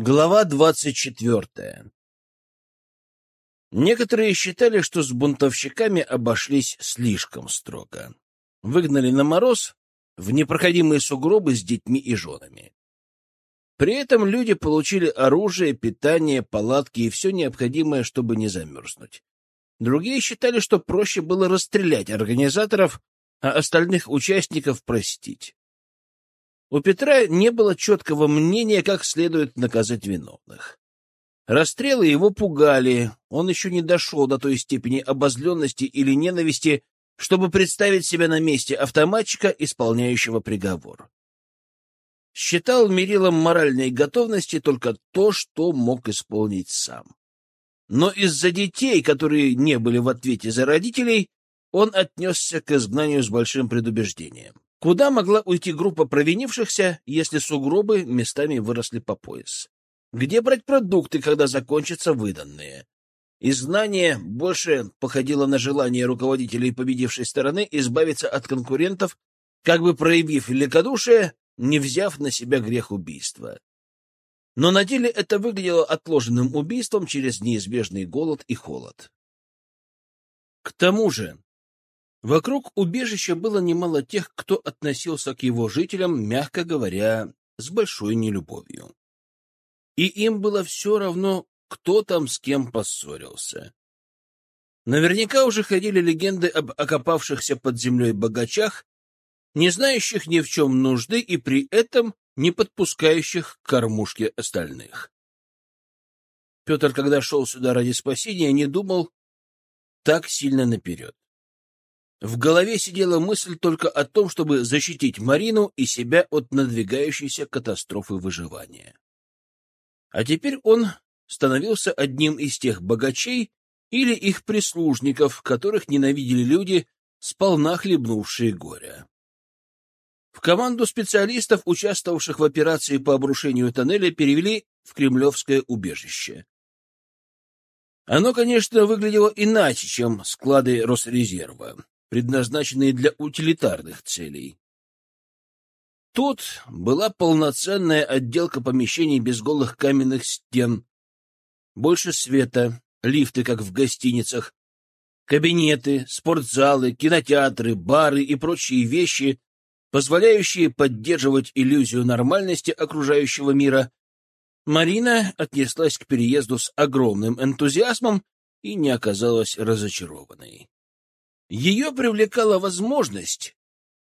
Глава двадцать четвертая Некоторые считали, что с бунтовщиками обошлись слишком строго. Выгнали на мороз в непроходимые сугробы с детьми и женами. При этом люди получили оружие, питание, палатки и все необходимое, чтобы не замерзнуть. Другие считали, что проще было расстрелять организаторов, а остальных участников простить. У Петра не было четкого мнения, как следует наказать виновных. Расстрелы его пугали, он еще не дошел до той степени обозленности или ненависти, чтобы представить себя на месте автоматчика, исполняющего приговор. Считал мерилом моральной готовности только то, что мог исполнить сам. Но из-за детей, которые не были в ответе за родителей, он отнесся к изгнанию с большим предубеждением. Куда могла уйти группа провинившихся, если сугробы местами выросли по пояс? Где брать продукты, когда закончатся выданные? Изгнание больше походило на желание руководителей победившей стороны избавиться от конкурентов, как бы проявив великодушие, не взяв на себя грех убийства. Но на деле это выглядело отложенным убийством через неизбежный голод и холод. К тому же, вокруг убежища было немало тех, кто относился к его жителям, мягко говоря, с большой нелюбовью. И им было все равно, кто там с кем поссорился. Наверняка уже ходили легенды об окопавшихся под землей богачах, не знающих ни в чем нужды и при этом не подпускающих к кормушке остальных. Петр, когда шел сюда ради спасения, не думал так сильно наперед. В голове сидела мысль только о том, чтобы защитить Марину и себя от надвигающейся катастрофы выживания. А теперь он становился одним из тех богачей или их прислужников, которых ненавидели люди, сполна хлебнувшие горя. В команду специалистов, участвовавших в операции по обрушению тоннеля, перевели в Кремлевское убежище. Оно, конечно, выглядело иначе, чем склады Росрезерва, предназначенные для утилитарных целей. Тут была полноценная отделка помещений без голых каменных стен, больше света, лифты, как в гостиницах, кабинеты, спортзалы, кинотеатры, бары и прочие вещи, позволяющие поддерживать иллюзию нормальности окружающего мира, Марина отнеслась к переезду с огромным энтузиазмом и не оказалась разочарованной. Ее привлекала возможность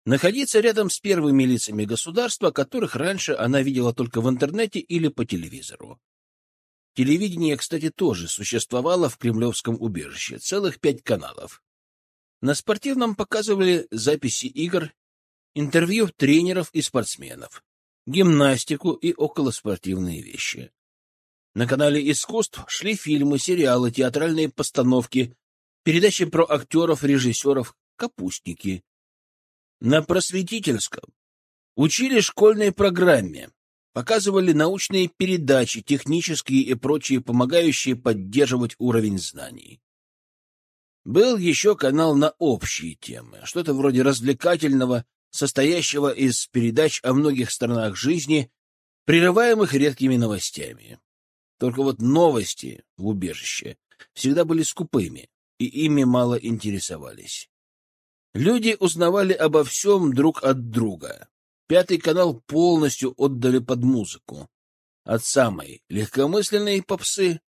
находиться рядом с первыми лицами государства, которых раньше она видела только в интернете или по телевизору. Телевидение, кстати, тоже существовало в Кремлевском убежище, целых пять каналов. На спортивном показывали записи игр интервью тренеров и спортсменов, гимнастику и околоспортивные вещи. На канале искусств шли фильмы, сериалы, театральные постановки, передачи про актеров, режиссеров, капустники. На просветительском учили школьной программе, показывали научные передачи, технические и прочие, помогающие поддерживать уровень знаний. Был еще канал на общие темы, что-то вроде развлекательного, состоящего из передач о многих сторонах жизни, прерываемых редкими новостями. Только вот новости в убежище всегда были скупыми, и ими мало интересовались. Люди узнавали обо всем друг от друга. Пятый канал полностью отдали под музыку. От самой легкомысленной попсы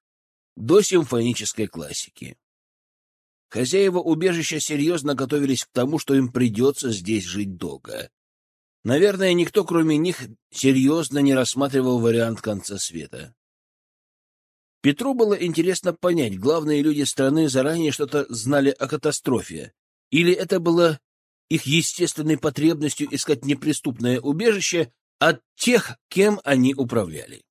до симфонической классики. Хозяева убежища серьезно готовились к тому, что им придется здесь жить долго. Наверное, никто, кроме них, серьезно не рассматривал вариант конца света. Петру было интересно понять, главные люди страны заранее что-то знали о катастрофе, или это было их естественной потребностью искать неприступное убежище от тех, кем они управляли.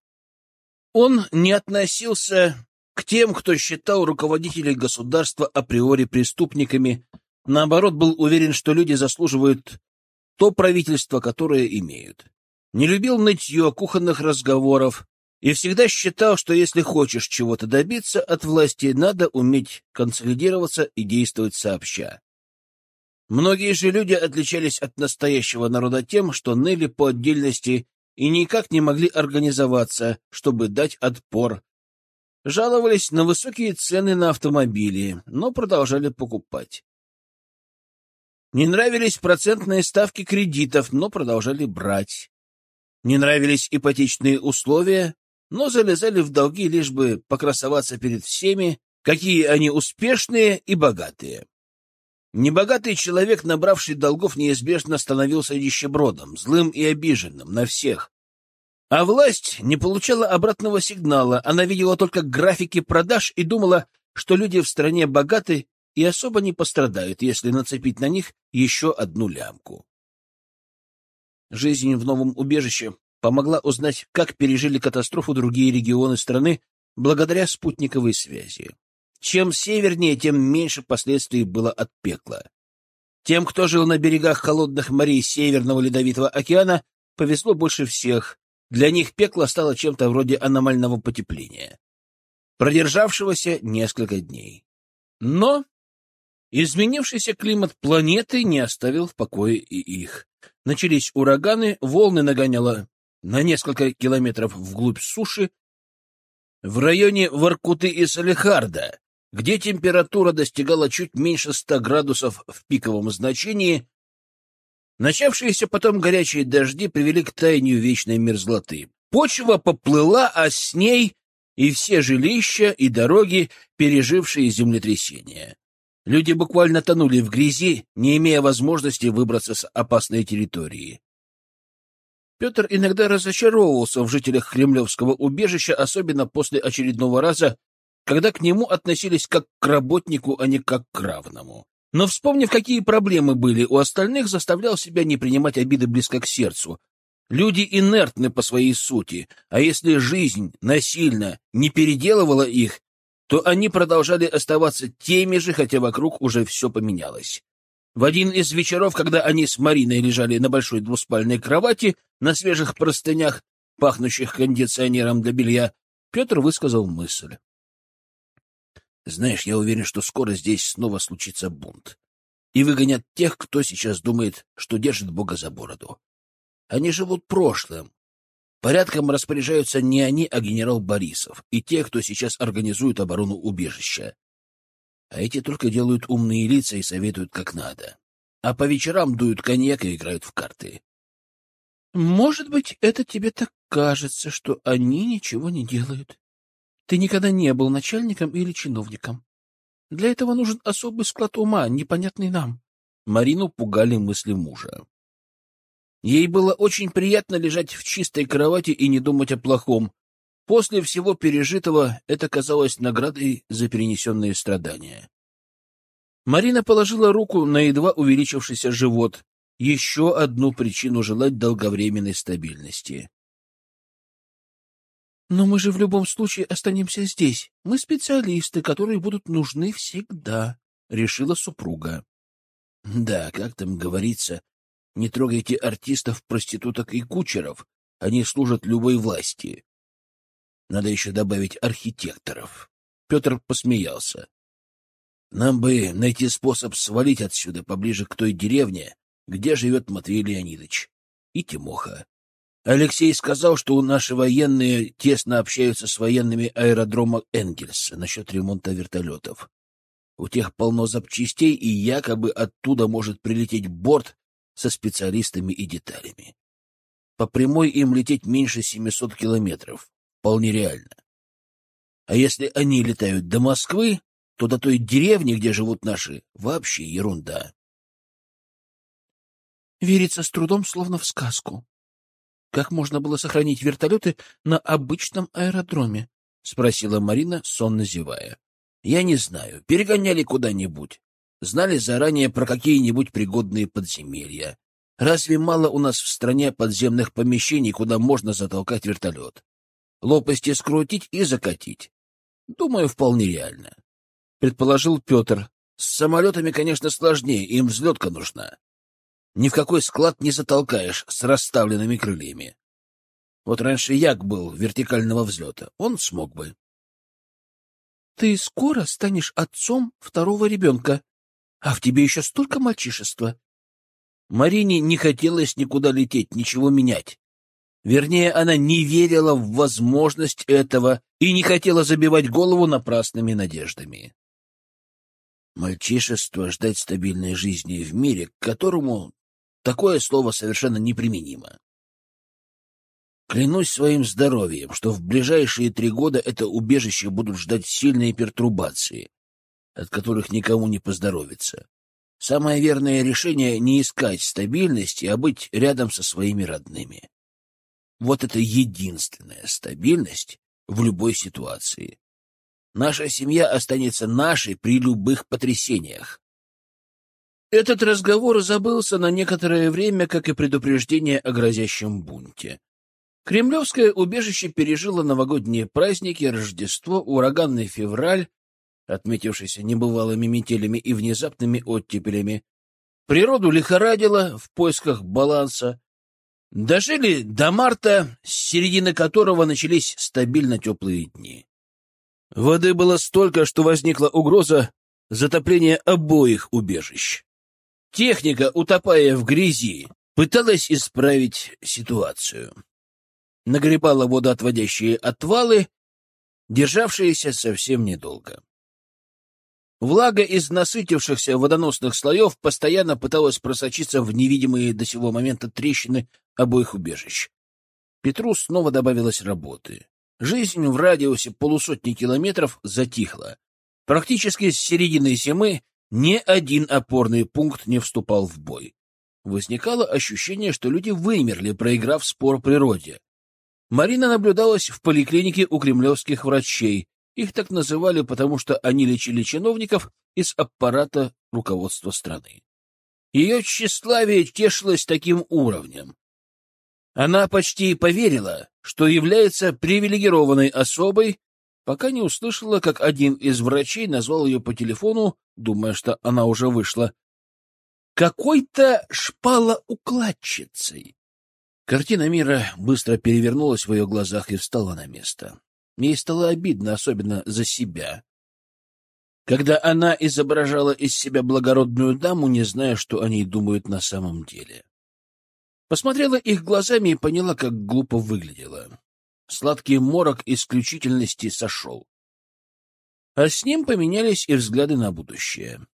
Он не относился к тем, кто считал руководителей государства априори преступниками, наоборот, был уверен, что люди заслуживают то правительство, которое имеют. Не любил нытье, кухонных разговоров и всегда считал, что если хочешь чего-то добиться от власти, надо уметь консолидироваться и действовать сообща. Многие же люди отличались от настоящего народа тем, что ныли по отдельности и никак не могли организоваться, чтобы дать отпор. Жаловались на высокие цены на автомобили, но продолжали покупать. Не нравились процентные ставки кредитов, но продолжали брать. Не нравились ипотечные условия, но залезали в долги, лишь бы покрасоваться перед всеми, какие они успешные и богатые. Небогатый человек, набравший долгов, неизбежно становился нищебродом, злым и обиженным на всех. А власть не получала обратного сигнала, она видела только графики продаж и думала, что люди в стране богаты и особо не пострадают, если нацепить на них еще одну лямку. Жизнь в новом убежище помогла узнать, как пережили катастрофу другие регионы страны благодаря спутниковой связи. Чем севернее, тем меньше последствий было от пекла. Тем, кто жил на берегах холодных морей Северного Ледовитого океана, повезло больше всех. Для них пекло стало чем-то вроде аномального потепления, продержавшегося несколько дней. Но изменившийся климат планеты не оставил в покое и их. Начались ураганы, волны нагоняло на несколько километров вглубь суши, в районе Воркуты и Салихарда, где температура достигала чуть меньше 100 градусов в пиковом значении, начавшиеся потом горячие дожди привели к таянию вечной мерзлоты. Почва поплыла, а с ней и все жилища и дороги, пережившие землетрясение. Люди буквально тонули в грязи, не имея возможности выбраться с опасной территории. Петр иногда разочаровывался в жителях кремлевского убежища, особенно после очередного раза, когда к нему относились как к работнику, а не как к равному. Но, вспомнив, какие проблемы были у остальных, заставлял себя не принимать обиды близко к сердцу. Люди инертны по своей сути, а если жизнь насильно не переделывала их, то они продолжали оставаться теми же, хотя вокруг уже все поменялось. В один из вечеров, когда они с Мариной лежали на большой двуспальной кровати, на свежих простынях, пахнущих кондиционером для белья, Петр высказал мысль. «Знаешь, я уверен, что скоро здесь снова случится бунт. И выгонят тех, кто сейчас думает, что держит Бога за бороду. Они живут прошлым. Порядком распоряжаются не они, а генерал Борисов и те, кто сейчас организует оборону убежища а эти только делают умные лица и советуют как надо. А по вечерам дуют коньяк и играют в карты. Может быть, это тебе так кажется, что они ничего не делают. Ты никогда не был начальником или чиновником. Для этого нужен особый склад ума, непонятный нам. Марину пугали мысли мужа. Ей было очень приятно лежать в чистой кровати и не думать о плохом, После всего пережитого это казалось наградой за перенесенные страдания. Марина положила руку на едва увеличившийся живот, еще одну причину желать долговременной стабильности. «Но мы же в любом случае останемся здесь. Мы специалисты, которые будут нужны всегда», — решила супруга. «Да, как там говорится, не трогайте артистов, проституток и кучеров, они служат любой власти», надо еще добавить архитекторов. Петр посмеялся. Нам бы найти способ свалить отсюда поближе к той деревне, где живет Матвей Леонидович и Тимоха. Алексей сказал, что наши военные тесно общаются с военными аэродрома Энгельса насчет ремонта вертолетов. У тех полно запчастей, и якобы оттуда может прилететь борт со специалистами и деталями. По прямой им лететь меньше 700 километров вполне реально. А если они летают до Москвы, то до той деревни, где живут наши, вообще ерунда. Верится с трудом, словно в сказку. Как можно было сохранить вертолеты на обычном аэродроме? — спросила Марина, сонно зевая. — Я не знаю. Перегоняли куда-нибудь. Знали заранее про какие-нибудь пригодные подземелья. Разве мало у нас в стране подземных помещений, куда можно затолкать вертолет? Лопасти скрутить и закатить. Думаю, вполне реально. Предположил Петр. С самолетами, конечно, сложнее, им взлетка нужна. Ни в какой склад не затолкаешь с расставленными крыльями. Вот раньше Як был вертикального взлета, он смог бы. — Ты скоро станешь отцом второго ребенка, а в тебе еще столько мальчишества. Марине не хотелось никуда лететь, ничего менять. Вернее, она не верила в возможность этого и не хотела забивать голову напрасными надеждами. Мальчишество ждать стабильной жизни в мире, к которому такое слово совершенно неприменимо. Клянусь своим здоровьем, что в ближайшие три года это убежище будут ждать сильные пертурбации, от которых никому не поздоровится. Самое верное решение — не искать стабильности, а быть рядом со своими родными. Вот это единственная стабильность в любой ситуации. Наша семья останется нашей при любых потрясениях. Этот разговор забылся на некоторое время, как и предупреждение о грозящем бунте. Кремлевское убежище пережило новогодние праздники, Рождество, ураганный февраль, отметившийся небывалыми метелями и внезапными оттепелями. Природу лихорадило в поисках баланса. Дожили до марта, с середины которого начались стабильно теплые дни. Воды было столько, что возникла угроза затопления обоих убежищ. Техника, утопая в грязи, пыталась исправить ситуацию нагребала водоотводящие отвалы, державшиеся совсем недолго. Влага из насытившихся водоносных слоев постоянно пыталась просочиться в невидимые до сего момента трещины обоих убежищ. Петру снова добавилось работы. Жизнь в радиусе полусотни километров затихла. Практически с середины зимы ни один опорный пункт не вступал в бой. Возникало ощущение, что люди вымерли, проиграв спор природе. Марина наблюдалась в поликлинике у кремлевских врачей. Их так называли, потому что они лечили чиновников из аппарата руководства страны. Ее тщеславие тешилось таким уровнем. Она почти поверила, что является привилегированной особой, пока не услышала, как один из врачей назвал ее по телефону, думая, что она уже вышла, какой-то шпалоукладчицей. Картина мира быстро перевернулась в ее глазах и встала на место. Ей стало обидно, особенно за себя. Когда она изображала из себя благородную даму, не зная, что о ней думают на самом деле. Посмотрела их глазами и поняла, как глупо выглядела. Сладкий морок исключительности сошел. А с ним поменялись и взгляды на будущее.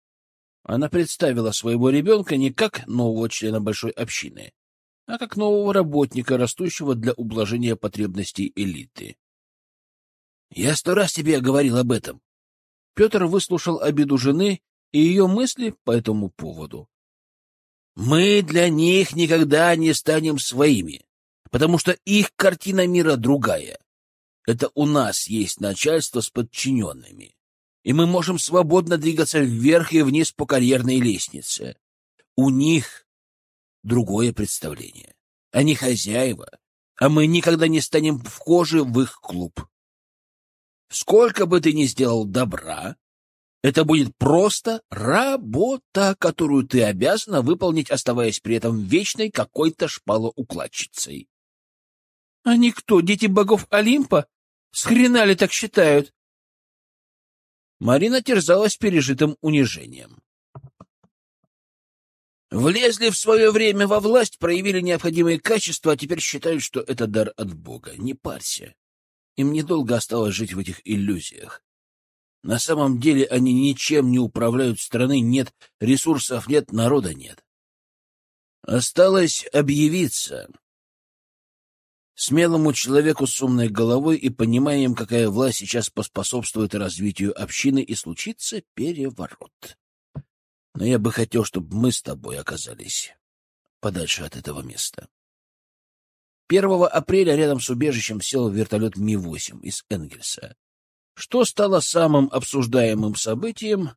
Она представила своего ребенка не как нового члена большой общины, а как нового работника, растущего для ублажения потребностей элиты. «Я сто раз тебе говорил об этом». Петр выслушал обиду жены и ее мысли по этому поводу. «Мы для них никогда не станем своими, потому что их картина мира другая. Это у нас есть начальство с подчиненными, и мы можем свободно двигаться вверх и вниз по карьерной лестнице. У них другое представление. Они хозяева, а мы никогда не станем вхожи в их клуб. Сколько бы ты ни сделал добра, это будет просто работа, которую ты обязана выполнить, оставаясь при этом вечной какой-то шпалоукладчицей. — А никто, дети богов Олимпа? С хрена ли так считают? Марина терзалась пережитым унижением. Влезли в свое время во власть, проявили необходимые качества, а теперь считают, что это дар от Бога. Не парься. Им недолго осталось жить в этих иллюзиях. На самом деле они ничем не управляют страной, нет ресурсов, нет народа, нет. Осталось объявиться. Смелому человеку с умной головой и пониманием, какая власть сейчас поспособствует развитию общины, и случится переворот. Но я бы хотел, чтобы мы с тобой оказались подальше от этого места. 1 апреля рядом с убежищем сел вертолет Ми-8 из Энгельса, что стало самым обсуждаемым событием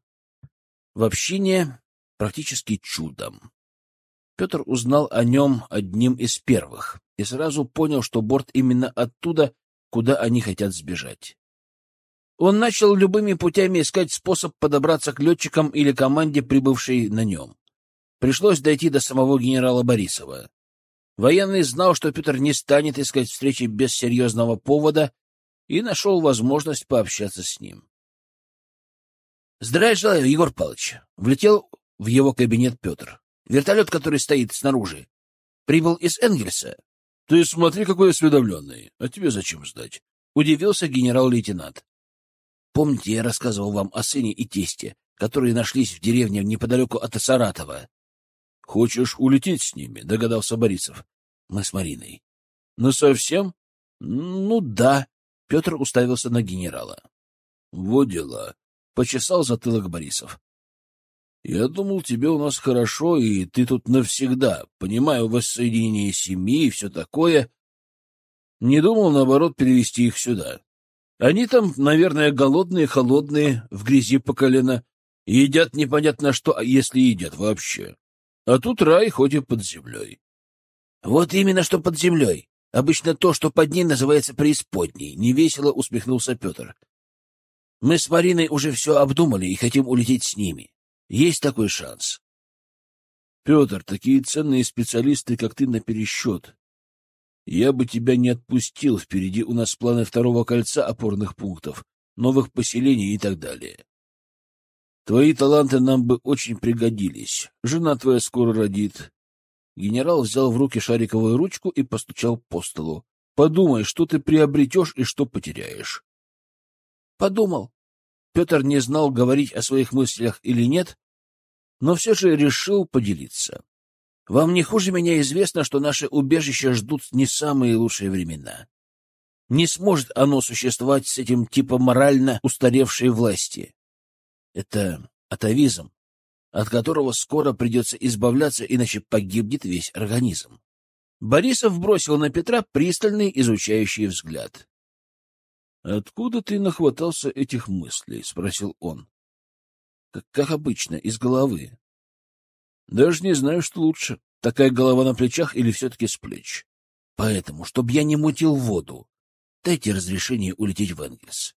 в общине практически чудом. Петр узнал о нем одним из первых и сразу понял, что борт именно оттуда, куда они хотят сбежать. Он начал любыми путями искать способ подобраться к летчикам или команде, прибывшей на нем. Пришлось дойти до самого генерала Борисова. Военный знал, что Петр не станет искать встречи без серьезного повода, и нашел возможность пообщаться с ним. — Здравия желаю, Егор Павлович. Влетел в его кабинет Петр. Вертолет, который стоит снаружи, прибыл из Энгельса. — Ты смотри, какой осведомленный. А тебе зачем сдать? — удивился генерал-лейтенант. — Помните, я рассказывал вам о сыне и тесте, которые нашлись в деревне неподалеку от Саратова? — Хочешь улететь с ними? — догадался Борисов. — Мы с Мариной. — Ну, совсем? — Ну, да. Петр уставился на генерала. — Вот дела. — почесал затылок Борисов. Я думал, тебе у нас хорошо, и ты тут навсегда. Понимаю воссоединение семьи и все такое. Не думал, наоборот, перевести их сюда. Они там, наверное, голодные, холодные, в грязи по колено. Едят непонятно что, а если едят вообще. А тут рай, хоть и под землей. Вот именно что под землей. Обычно то, что под ней, называется преисподней. Невесело усмехнулся Петр. Мы с Мариной уже все обдумали и хотим улететь с ними. Есть такой шанс. Петр, такие ценные специалисты, как ты, на пересчет. Я бы тебя не отпустил. Впереди у нас планы второго кольца опорных пунктов, новых поселений и так далее. Твои таланты нам бы очень пригодились. Жена твоя скоро родит. Генерал взял в руки шариковую ручку и постучал по столу. Подумай, что ты приобретешь и что потеряешь. Подумал. Петр не знал, говорить о своих мыслях или нет, но все же решил поделиться. Вам не хуже меня известно, что наши убежища ждут не самые лучшие времена. Не сможет оно существовать с этим типом морально устаревшей власти. Это атовизм, от которого скоро придется избавляться, иначе погибнет весь организм. Борисов бросил на Петра пристальный изучающий взгляд. «Откуда ты нахватался этих мыслей?» — спросил он. Как, «Как обычно, из головы». «Даже не знаю, что лучше, такая голова на плечах или все-таки с плеч. Поэтому, чтобы я не мутил воду, дайте разрешение улететь в Энгельс».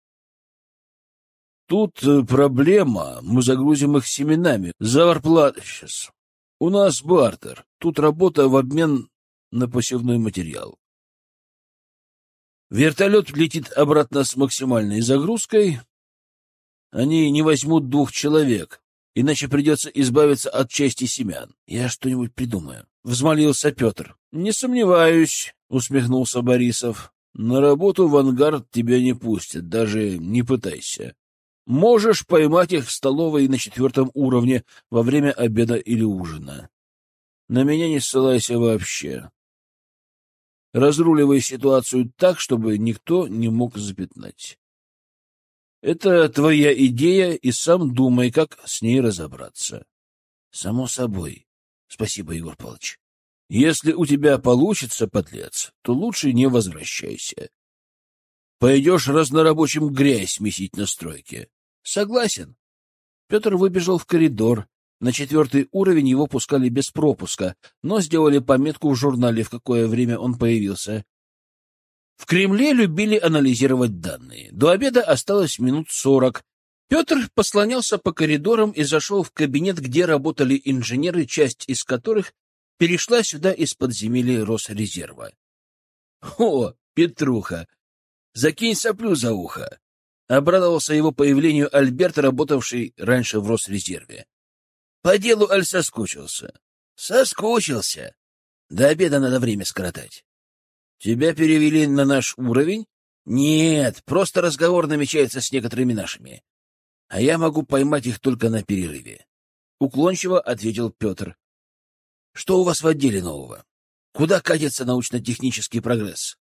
«Тут э, проблема. Мы загрузим их семенами. За зарплату сейчас. У нас бартер. Тут работа в обмен на посевной материал. Вертолет летит обратно с максимальной загрузкой. Они не возьмут двух человек, иначе придется избавиться от части семян. Я что-нибудь придумаю. Взмолился Петр. Не сомневаюсь, усмехнулся Борисов. На работу в ангар тебя не пустят, даже не пытайся. Можешь поймать их в столовой на четвертом уровне во время обеда или ужина. На меня не ссылайся вообще разруливая ситуацию так, чтобы никто не мог запятнать. Это твоя идея, и сам думай, как с ней разобраться. Само собой. Спасибо, Егор Павлович. Если у тебя получится, подлец, то лучше не возвращайся. Пойдешь разнорабочим грязь месить на стройке. Согласен. Петр выбежал в коридор, на четвертый уровень его пускали без пропуска, но сделали пометку в журнале, в какое время он появился. В Кремле любили анализировать данные. До обеда осталось минут сорок. Петр послонялся по коридорам и зашел в кабинет, где работали инженеры, часть из которых перешла сюда из подземелья Росрезерва. — О, Петруха! Закинь соплю за ухо! — обрадовался его появлению Альберт, работавший раньше в Росрезерве. По делу Аль соскучился? Соскучился. До обеда надо время скоротать. Тебя перевели на наш уровень? Нет, просто разговор намечается с некоторыми нашими. А я могу поймать их только на перерыве. Уклончиво ответил Петр. Что у вас в отделе нового? Куда катится научно-технический прогресс?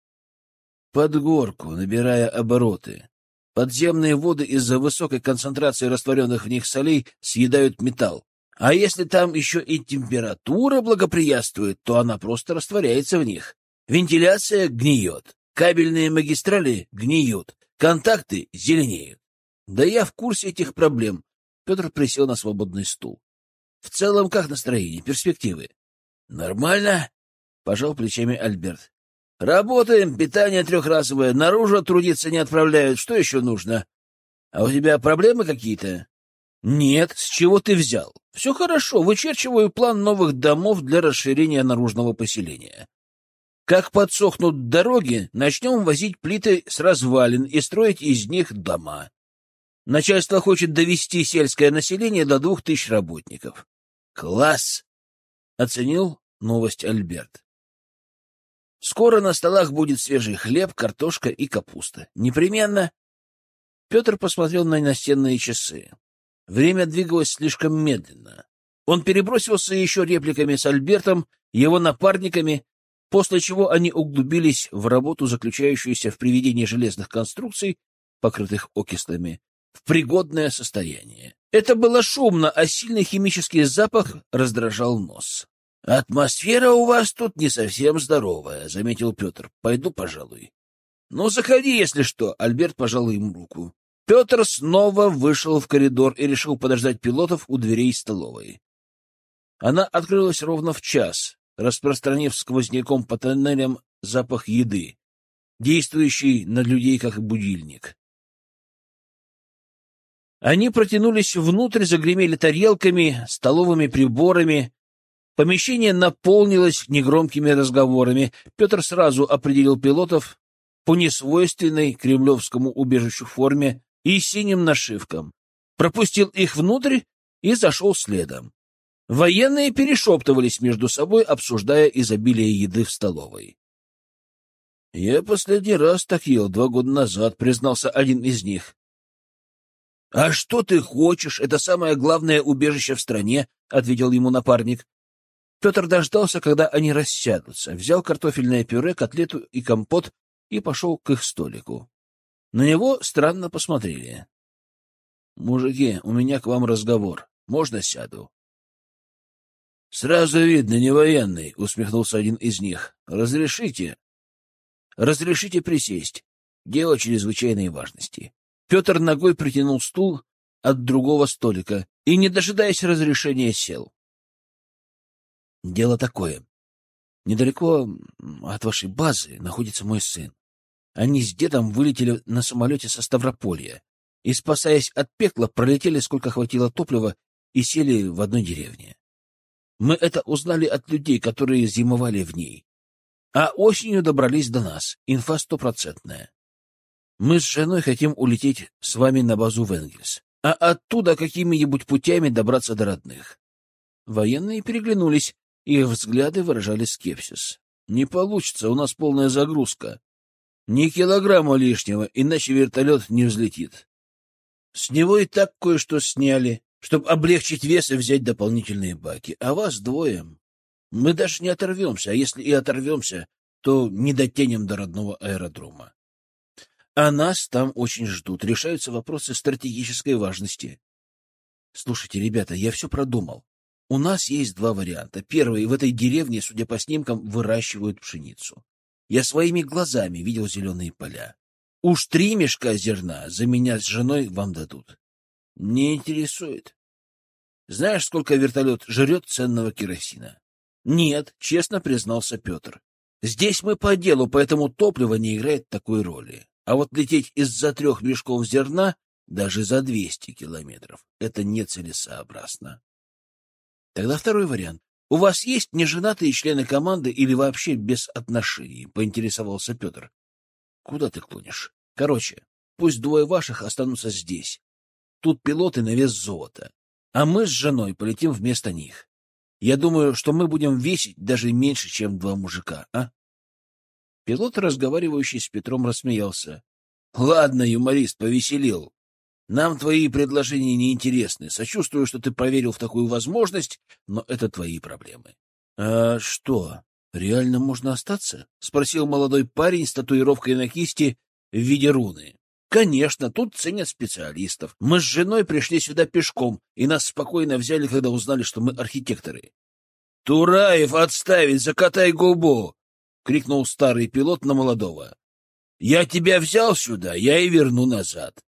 Под горку, набирая обороты. Подземные воды из-за высокой концентрации растворенных в них солей съедают металл. А если там еще и температура благоприятствует, то она просто растворяется в них. Вентиляция гниет, кабельные магистрали гниют, контакты зеленеют. Да я в курсе этих проблем. Петр присел на свободный стул. В целом, как настроение, перспективы? Нормально, пожал плечами Альберт. Работаем, питание трехразовое, наружу трудиться не отправляют. Что еще нужно? А у тебя проблемы какие-то? Нет, с чего ты взял? Все хорошо, вычерчиваю план новых домов для расширения наружного поселения. Как подсохнут дороги, начнем возить плиты с развалин и строить из них дома. Начальство хочет довести сельское население до двух тысяч работников. Класс! Оценил новость Альберт. Скоро на столах будет свежий хлеб, картошка и капуста. Непременно. Петр посмотрел на настенные часы. Время двигалось слишком медленно. Он перебросился еще репликами с Альбертом, его напарниками, после чего они углубились в работу, заключающуюся в приведении железных конструкций, покрытых окислами, в пригодное состояние. Это было шумно, а сильный химический запах раздражал нос. — Атмосфера у вас тут не совсем здоровая, — заметил Петр. — Пойду, пожалуй. — Ну, заходи, если что. Альберт пожал ему руку. Петр снова вышел в коридор и решил подождать пилотов у дверей столовой. Она открылась ровно в час, распространив сквозняком по тоннелям запах еды, действующий на людей как будильник. Они протянулись внутрь, загремели тарелками, столовыми приборами. Помещение наполнилось негромкими разговорами. Петр сразу определил пилотов по несвойственной кремлевскому убежищу форме и синим нашивкам, пропустил их внутрь и зашел следом. Военные перешептывались между собой, обсуждая изобилие еды в столовой. — Я последний раз так ел два года назад, — признался один из них. — А что ты хочешь? Это самое главное убежище в стране, — ответил ему напарник. Петр дождался, когда они рассядутся, взял картофельное пюре, котлету и компот и пошел к их столику. На него странно посмотрели. — Мужики, у меня к вам разговор. Можно сяду? — Сразу видно, не военный, — усмехнулся один из них. — Разрешите? — Разрешите присесть. Дело чрезвычайной важности. Петр ногой притянул стул от другого столика и, не дожидаясь разрешения, сел. Дело такое. Недалеко от вашей базы находится мой сын. Они с дедом вылетели на самолете со Ставрополья и, спасаясь от пекла, пролетели, сколько хватило топлива, и сели в одной деревне. Мы это узнали от людей, которые зимовали в ней. А осенью добрались до нас. Инфа стопроцентная. Мы с женой хотим улететь с вами на базу в Энгельс, а оттуда какими-нибудь путями добраться до родных. Военные переглянулись, их взгляды выражали скепсис. Не получится, у нас полная загрузка. Ни килограмма лишнего, иначе вертолет не взлетит. С него и так кое-что сняли, чтобы облегчить вес и взять дополнительные баки. А вас двое. Мы даже не оторвемся, а если и оторвемся, то не дотянем до родного аэродрома. А нас там очень ждут, решаются вопросы стратегической важности. Слушайте, ребята, я все продумал. У нас есть два варианта. Первый — в этой деревне, судя по снимкам, выращивают пшеницу. Я своими глазами видел зеленые поля. Уж три мешка зерна за меня с женой вам дадут. Не интересует. Знаешь, сколько вертолет жрет ценного керосина? Нет, честно признался Петр. Здесь мы по делу, поэтому топливо не играет такой роли. А вот лететь из-за трех мешков зерна даже за 200 километров — это нецелесообразно. Тогда второй вариант. У вас есть неженатые члены команды или вообще без отношений? — поинтересовался Петр. — Куда ты клонишь? Короче, пусть двое ваших останутся здесь. Тут пилоты на вес золота. А мы с женой полетим вместо них. Я думаю, что мы будем весить даже меньше, чем два мужика, а? Пилот, разговаривающий с Петром, рассмеялся. — Ладно, юморист, повеселил. Нам твои предложения не интересны. Сочувствую, что ты поверил в такую возможность, но это твои проблемы. — А что, реально можно остаться? — спросил молодой парень с татуировкой на кисти в виде руны. — Конечно, тут ценят специалистов. Мы с женой пришли сюда пешком, и нас спокойно взяли, когда узнали, что мы архитекторы. — Тураев, отставить, закатай губу! — крикнул старый пилот на молодого. — Я тебя взял сюда, я и верну назад.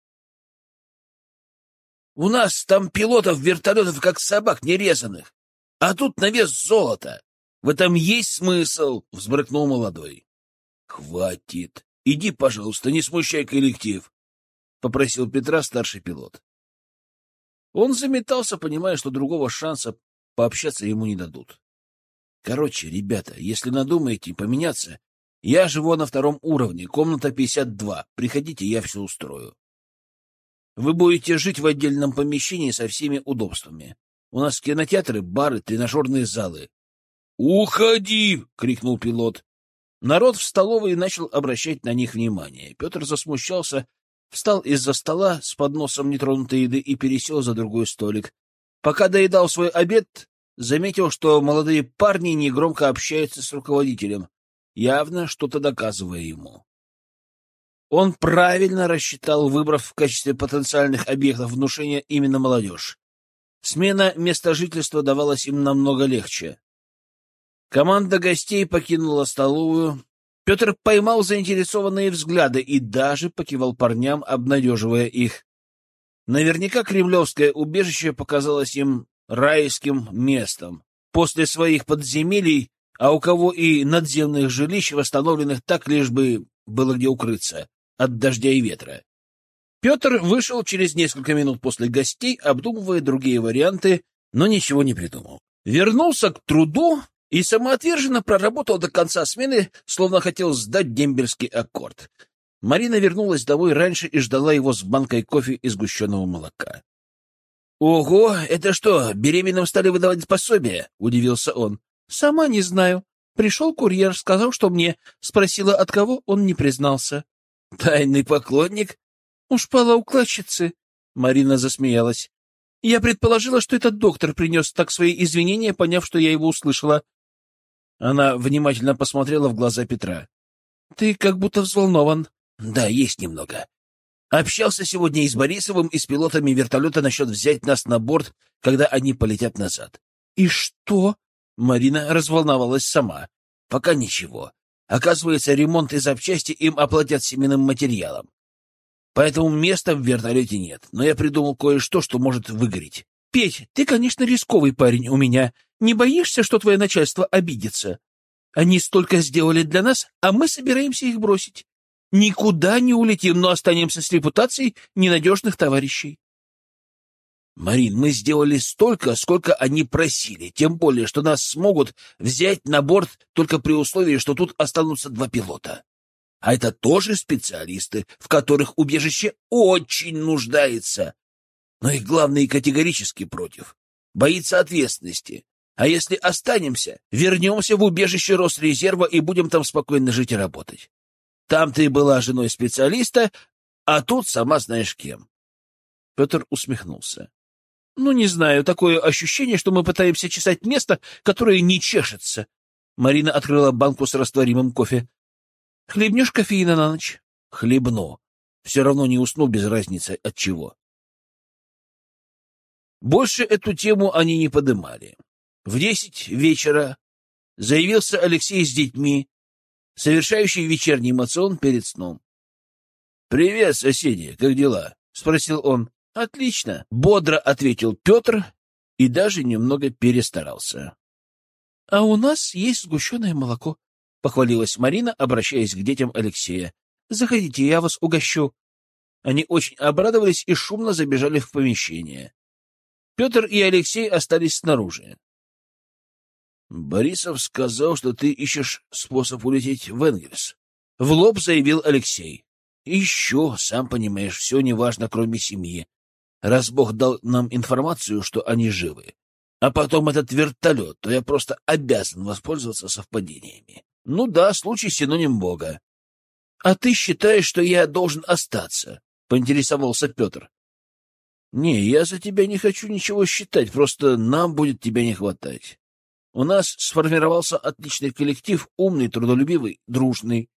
У нас там пилотов вертолетов как собак нерезанных, а тут на вес золота. В этом есть смысл, — взбрыкнул молодой. — Хватит. Иди, пожалуйста, не смущай коллектив, — попросил Петра старший пилот. Он заметался, понимая, что другого шанса пообщаться ему не дадут. Короче, ребята, если надумаете поменяться, я живу на втором уровне, комната 52. Приходите, я все устрою. Вы будете жить в отдельном помещении со всеми удобствами. У нас кинотеатры, бары, тренажерные залы. «Уходи!» — крикнул пилот. Народ в столовой начал обращать на них внимание. Петр засмущался, встал из-за стола с подносом нетронутой еды и пересел за другой столик. Пока доедал свой обед, заметил, что молодые парни негромко общаются с руководителем, явно что-то доказывая ему. Он правильно рассчитал, выбрав в качестве потенциальных объектов внушения именно молодежь. Смена места жительства давалась им намного легче. Команда гостей покинула столовую. Петр поймал заинтересованные взгляды и даже покивал парням, обнадеживая их. Наверняка кремлевское убежище показалось им райским местом. После своих подземелий, а у кого и надземных жилищ, восстановленных так, лишь бы было где укрыться от дождя и ветра. Петр вышел через несколько минут после гостей, обдумывая другие варианты, но ничего не придумал. Вернулся к труду и самоотверженно проработал до конца смены, словно хотел сдать дембельский аккорд. Марина вернулась домой раньше и ждала его с банкой кофе и сгущенного молока. — Ого, это что, беременным стали выдавать пособие? — удивился он. — Сама не знаю. Пришел курьер, сказал, что мне. Спросила, от кого, он не признался. — Тайный поклонник? — Уж пала укладчицы. Марина засмеялась. Я предположила, что этот доктор принес так свои извинения, поняв, что я его услышала. Она внимательно посмотрела в глаза Петра. — Ты как будто взволнован. — Да, есть немного. Общался сегодня и с Борисовым, и с пилотами вертолета насчет взять нас на борт, когда они полетят назад. — И что? — Марина разволновалась сама. — Пока ничего. Оказывается, ремонт и запчасти им оплатят семенным материалом. Поэтому места в вертолете нет, но я придумал кое-что, что может выгореть. — Петь, ты, конечно, рисковый парень у меня, не боишься, что твое начальство обидится? Они столько сделали для нас, а мы собираемся их бросить. Никуда не улетим, но останемся с репутацией ненадежных товарищей. Марин, мы сделали столько, сколько они просили, тем более, что нас смогут взять на борт только при условии, что тут останутся два пилота. А это тоже специалисты, в которых убежище очень нуждается. Но их главный категорически против. Боится ответственности. А если останемся, вернемся в убежище Росрезерва и будем там спокойно жить и работать. Там ты была женой специалиста, а тут сама знаешь кем. Петр усмехнулся. Ну, не знаю, такое ощущение, что мы пытаемся чесать место, которое не чешется. Марина открыла банку с растворимым кофе. Хлебнешь кофеина на ночь? Хлебну. Все равно не усну без разницы от чего. Больше эту тему они не подымали. В десять вечера заявился Алексей с детьми, совершающий вечерний мацион перед сном. — Привет, соседи, как дела? — спросил он. — Отлично, — бодро ответил Петр и даже немного перестарался. — А у нас есть сгущенное молоко, — похвалилась Марина, обращаясь к детям Алексея. — Заходите, я вас угощу. Они очень обрадовались и шумно забежали в помещение. Петр и Алексей остались снаружи. Борисов сказал, что ты ищешь способ улететь в Энгельс. В лоб заявил Алексей. Еще, сам понимаешь, все неважно, кроме семьи. Раз Бог дал нам информацию, что они живы, а потом этот вертолет, то я просто обязан воспользоваться совпадениями. Ну да, случай синоним Бога. — А ты считаешь, что я должен остаться? — поинтересовался Петр. — Не, я за тебя не хочу ничего считать, просто нам будет тебя не хватать. У нас сформировался отличный коллектив, умный, трудолюбивый, дружный.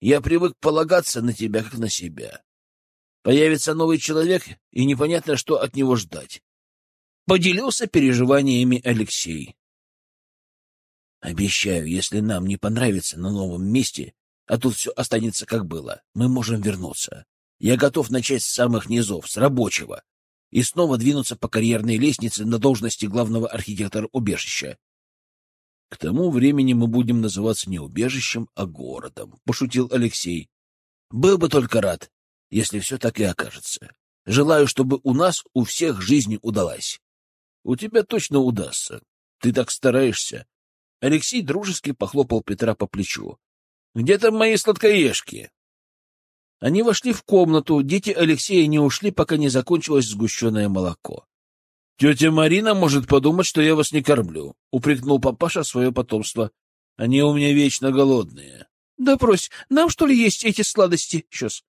Я привык полагаться на тебя, как на себя. Появится новый человек, и непонятно, что от него ждать. Поделился переживаниями Алексей. Обещаю, если нам не понравится на новом месте, а тут все останется как было, мы можем вернуться. Я готов начать с самых низов, с рабочего, и снова двинуться по карьерной лестнице на должности главного архитектора убежища. — К тому времени мы будем называться не убежищем, а городом, — пошутил Алексей. — Был бы только рад, если все так и окажется. Желаю, чтобы у нас у всех жизнь удалась. — У тебя точно удастся. Ты так стараешься. Алексей дружески похлопал Петра по плечу. — Где там мои сладкоежки? Они вошли в комнату, дети Алексея не ушли, пока не закончилось сгущенное молоко. — Тетя Марина может подумать, что я вас не кормлю, — упрекнул папаша свое потомство. Они у меня вечно голодные. Да брось, нам что ли есть эти сладости? Сейчас.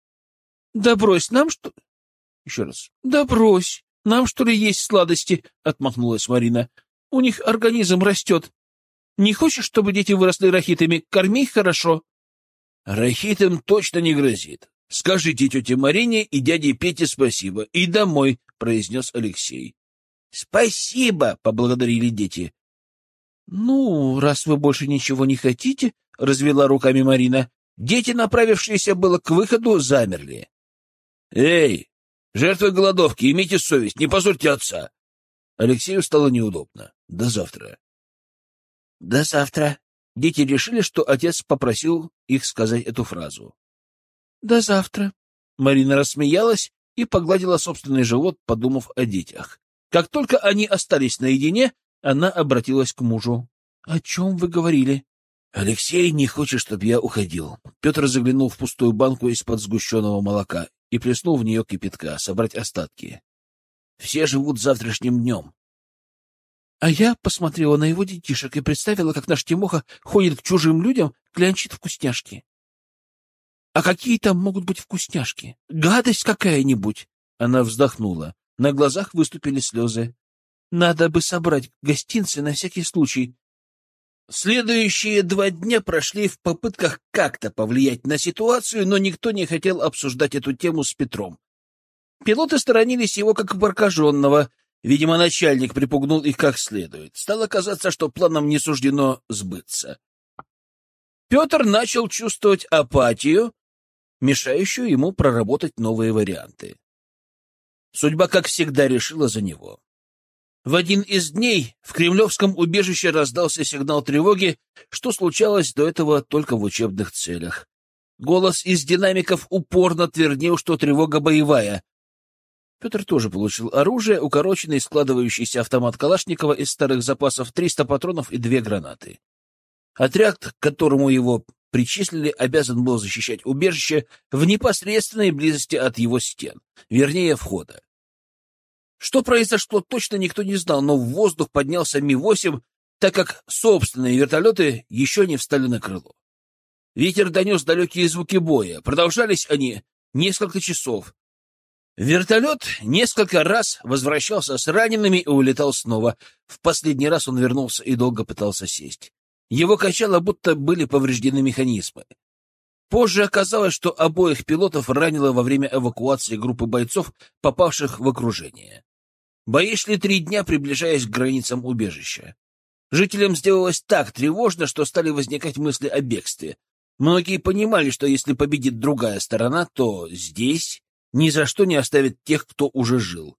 Да брось, нам что... Еще раз. Да брось, нам что ли есть сладости? Отмахнулась Марина. У них организм растет. Не хочешь, чтобы дети выросли рахитами? Корми их хорошо. Рахитам точно не грозит. Скажите тете Марине и дяде Пете спасибо. И домой, произнес Алексей. Спасибо, поблагодарили дети. Ну, раз вы больше ничего не хотите, развела руками Марина. Дети, направившиеся было к выходу, замерли. Эй, жертвы голодовки, имейте совесть, не позорьте отца. Алексею стало неудобно. До завтра. До завтра. Дети решили, что отец попросил их сказать эту фразу. До завтра. Марина рассмеялась и погладила собственный живот, подумав о детях. Как только они остались наедине, она обратилась к мужу. — О чем вы говорили? — Алексей не хочет, чтобы я уходил. Петр заглянул в пустую банку из-под сгущенного молока и плеснул в нее кипятка, собрать остатки. Все живут завтрашним днем. А я посмотрела на его детишек и представила, как наш Тимоха ходит к чужим людям, клянчит вкусняшки. А какие там могут быть вкусняшки? Гадость какая-нибудь! Она вздохнула. На глазах выступили слезы. Надо бы собрать гостинцы на всякий случай. Следующие два дня прошли в попытках как-то повлиять на ситуацию, но никто не хотел обсуждать эту тему с Петром. Пилоты сторонились его как прокаженного. Видимо, начальник припугнул их как следует. Стало казаться, что планам не суждено сбыться. Петр начал чувствовать апатию, мешающую ему проработать новые варианты. Судьба, как всегда, решила за него. В один из дней в кремлевском убежище раздался сигнал тревоги, что случалось до этого только в учебных целях. Голос из динамиков упорно твердил, что тревога боевая. Петр тоже получил оружие, укороченный складывающийся автомат Калашникова из старых запасов 300 патронов и две гранаты. Отряд, к которому его причислили, обязан был защищать убежище в непосредственной близости от его стен, вернее, входа. Что произошло, точно никто не знал, но в воздух поднялся Ми-8, так как собственные вертолеты еще не встали на крыло. Ветер донес далекие звуки боя. Продолжались они несколько часов. Вертолет несколько раз возвращался с ранеными и улетал снова. В последний раз он вернулся и долго пытался сесть. Его качало, будто были повреждены механизмы. Позже оказалось, что обоих пилотов ранило во время эвакуации группы бойцов, попавших в окружение. Бои шли три дня, приближаясь к границам убежища. Жителям сделалось так тревожно, что стали возникать мысли о бегстве. Многие понимали, что если победит другая сторона, то здесь ни за что не оставит тех, кто уже жил.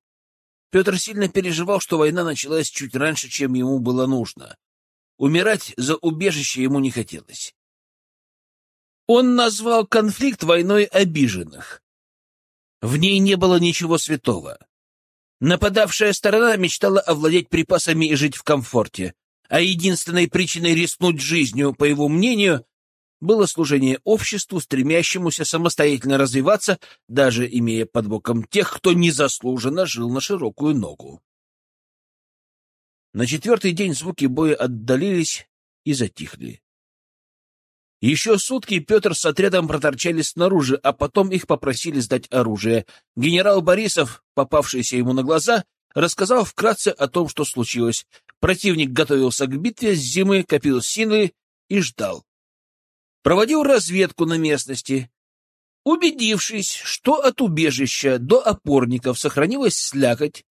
Петр сильно переживал, что война началась чуть раньше, чем ему было нужно. Умирать за убежище ему не хотелось. Он назвал конфликт войной обиженных. В ней не было ничего святого. Нападавшая сторона мечтала овладеть припасами и жить в комфорте, а единственной причиной рискнуть жизнью, по его мнению, было служение обществу, стремящемуся самостоятельно развиваться, даже имея под боком тех, кто незаслуженно жил на широкую ногу. На четвертый день звуки боя отдалились и затихли. Еще сутки Петр с отрядом проторчали снаружи, а потом их попросили сдать оружие. Генерал Борисов, попавшийся ему на глаза, рассказал вкратце о том, что случилось. Противник готовился к битве с зимы, копил силы и ждал. Проводил разведку на местности. Убедившись, что от убежища до опорников сохранилась слякоть,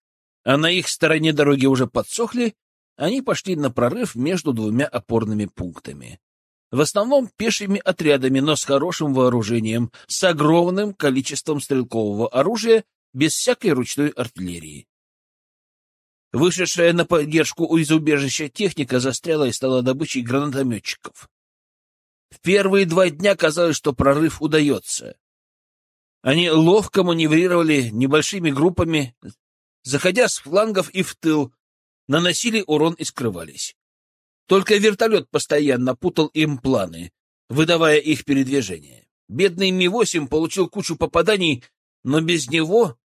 а на их стороне дороги уже подсохли, они пошли на прорыв между двумя опорными пунктами. В основном пешими отрядами, но с хорошим вооружением, с огромным количеством стрелкового оружия, без всякой ручной артиллерии. Вышедшая на поддержку из убежища техника застряла и стала добычей гранатометчиков. В первые два дня казалось, что прорыв удается. Они ловко маневрировали небольшими группами, заходя с флангов и в тыл, наносили урон и скрывались. Только вертолет постоянно путал им планы, выдавая их передвижение. Бедный Ми-8 получил кучу попаданий, но без него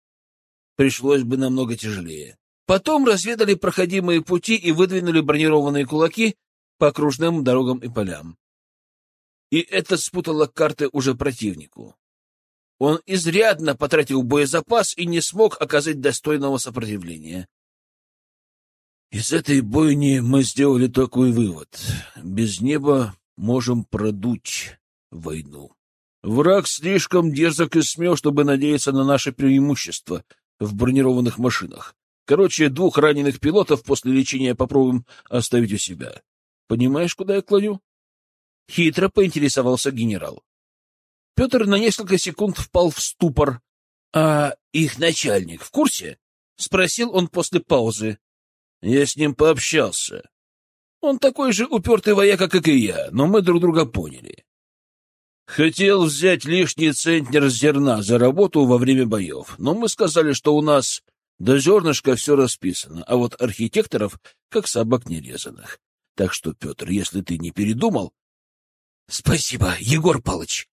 пришлось бы намного тяжелее. Потом разведали проходимые пути и выдвинули бронированные кулаки, по окружным дорогам и полям. И это спутало карты уже противнику. Он изрядно потратил боезапас и не смог оказать достойного сопротивления. Из этой бойни мы сделали такой вывод. Без неба можем продуть войну. Враг слишком дерзок и смел, чтобы надеяться на наше преимущество в бронированных машинах. Короче, двух раненых пилотов после лечения попробуем оставить у себя. Понимаешь, куда я клоню? Хитро поинтересовался генерал. Петр на несколько секунд впал в ступор. — А их начальник в курсе? — спросил он после паузы. Я с ним пообщался. Он такой же упертый вояка, как и я, но мы друг друга поняли. Хотел взять лишний центнер зерна за работу во время боев, но мы сказали, что у нас до зернышка все расписано, а вот архитекторов как собак нерезанных. Так что, Петр, если ты не передумал... — Спасибо, Егор Палыч.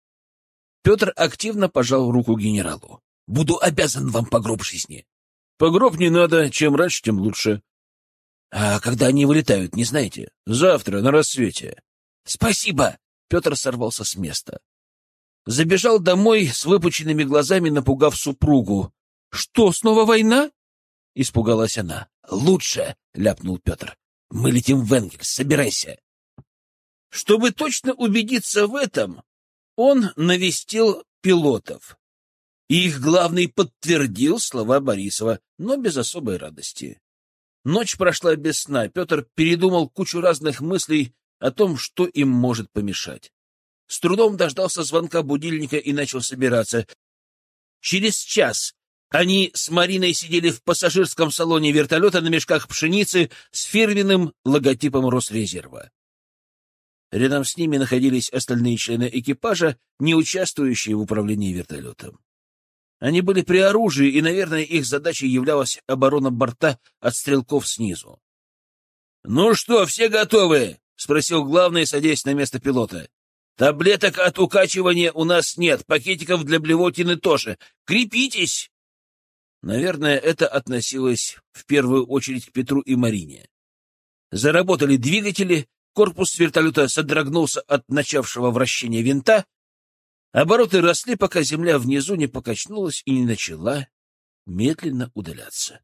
Петр активно пожал руку генералу. — Буду обязан вам по гроб жизни. — По гроб не надо, чем раньше, тем лучше. — А когда они вылетают, не знаете? — Завтра, на рассвете. — Спасибо! — Петр сорвался с места. Забежал домой с выпученными глазами, напугав супругу. — Что, снова война? — испугалась она. — Лучше, — ляпнул Петр. — Мы летим в Энгельс, собирайся. Чтобы точно убедиться в этом, он навестил пилотов. И их главный подтвердил слова Борисова, но без особой радости. Ночь прошла без сна. Петр передумал кучу разных мыслей о том, что им может помешать. С трудом дождался звонка будильника и начал собираться. Через час они с Мариной сидели в пассажирском салоне вертолета на мешках пшеницы с фирменным логотипом Росрезерва. Рядом с ними находились остальные члены экипажа, не участвующие в управлении вертолетом. Они были при оружии, и, наверное, их задачей являлась оборона борта от стрелков снизу. — Ну что, все готовы? — спросил главный, садясь на место пилота. — Таблеток от укачивания у нас нет, пакетиков для блевотины тоже. Крепитесь! Наверное, это относилось в первую очередь к Петру и Марине. Заработали двигатели, корпус вертолета содрогнулся от начавшего вращения винта, обороты росли, пока земля внизу не покачнулась и не начала медленно удаляться.